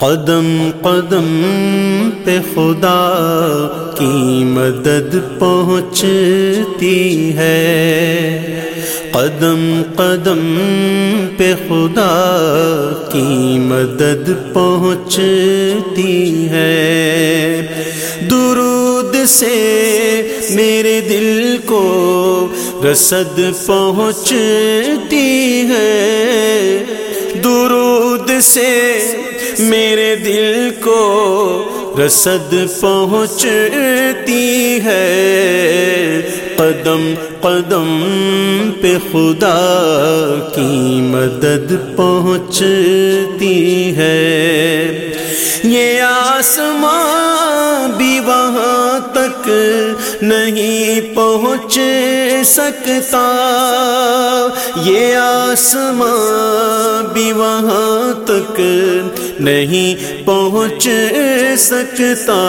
قدم قدم پہ خدا کی مدد پہنچتی ہے۔ قدم قدم پہ خدا کی مدد پہنچتی ہے۔ درود سے میرے دل کو رسد پہنچتی ہے۔ سے میرے دل کو رسد پہنچتی ہے۔ قدم قدم پہ خدا کی مدد پہنچتی ہے۔ یہ آسمان بھی وہاں تک نہیں پہنچ سکتا۔ یہ آسمان بھی وہاں تک نہیں پہنچ سکتا۔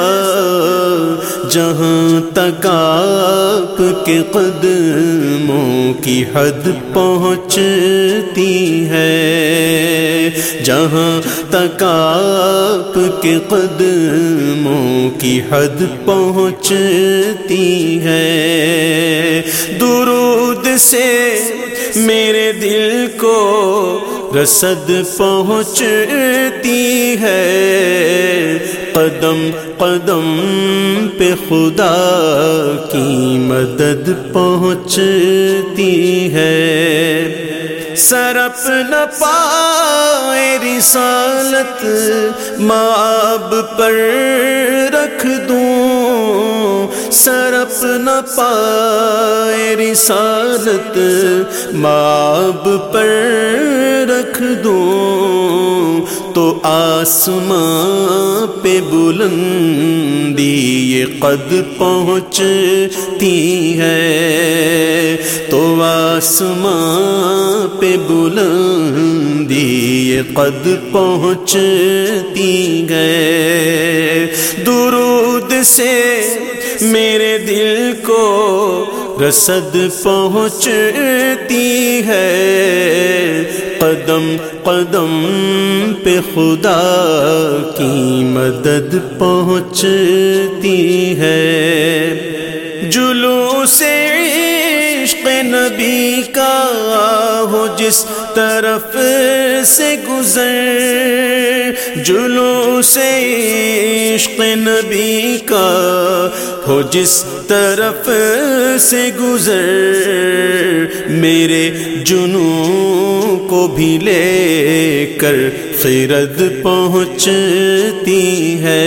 جہاں تک آپ کے قدموں کی حد پہنچتی ہے۔ جہاں تک آپ کے قدموں کی حد پہنچتی ہے۔ درود سے میرے دل کو رسد پہنچتی ہے۔ قدم قدم پہ خدا کی مدد پہنچتی ہے۔ سرپ نہ پائے رسالت ماب پر رکھ دوں۔ سرپ نہ پائے رسالت ماب پر رکھ دوں۔ تو آسمان پہ بلندی یہ قد پہنچتی ہے۔ تو آسمان پہ بلندی یہ قد پہنچتی ہے۔ درود سے میرے دل کو رسد پہنچتی ہے۔ قدم قدم پہ خدا کی مدد پہنچتی ہے۔ جلو سے عشق نبی کا ہو جس طرف سے گزر جلو سے عشق نبی کا ہو جس طرف سے گزر میرے جنوں کو بھی لے کر خیرد پہنچتی ہے،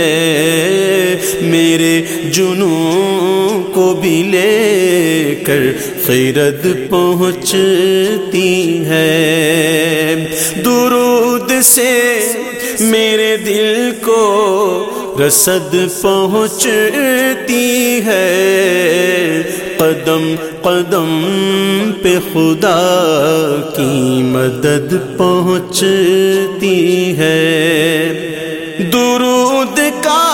میرے جنوں کو بھی لے کر خیرد پہنچتی ہے۔ درود سے میرے دل کو رسد پہنچتی قدم قدم پہ خدا کی مدد پہنچتی ہے۔ درود کا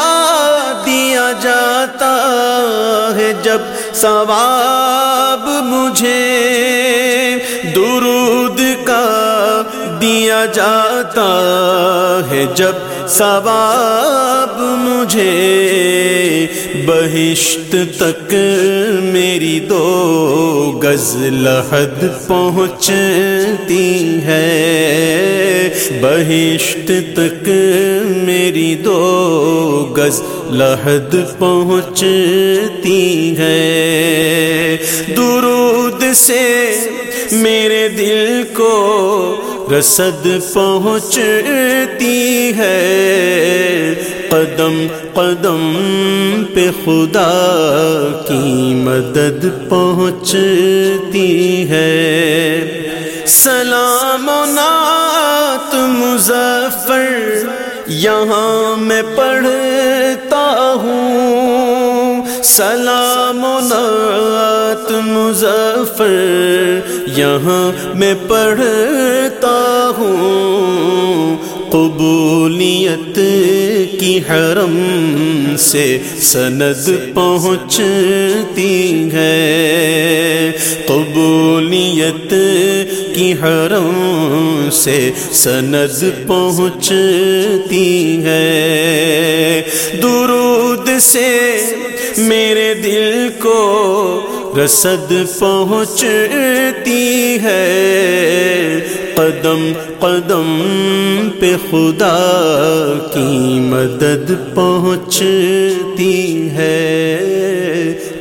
دیا جاتا ہے جب ثواب مجھے۔ درود کا دیا جاتا ہے جب ثواب مجھے بہشت تک میری دو گز لحد پہنچتی ہے بہشت تک میری دو گز لحد پہنچتی ہے درود سے میرے دل کو رسد پہنچ پہنچتی ہے، قدم قدم پہ خدا کی مدد پہنچتی ہے۔ سلام و نعت مظفر، یہاں میں پڑھتا ہوں۔ سلام و نعت مظفر، یہاں میں پڑھتا ہوں۔ قبولیت کی حرم سے سند پہنچتی ہے۔ قبولیت کی حرم سے سند پہنچتی ہے۔ درود سے میرے دل کو رسد پہنچتی ہے۔ قدم قدم پہ خدا کی مدد پہنچتی ہے۔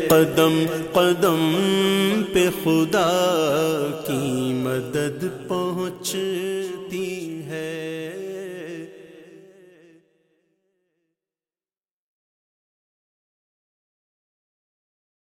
قدم قدم پہ خدا کی مدد پہنچتی ہے۔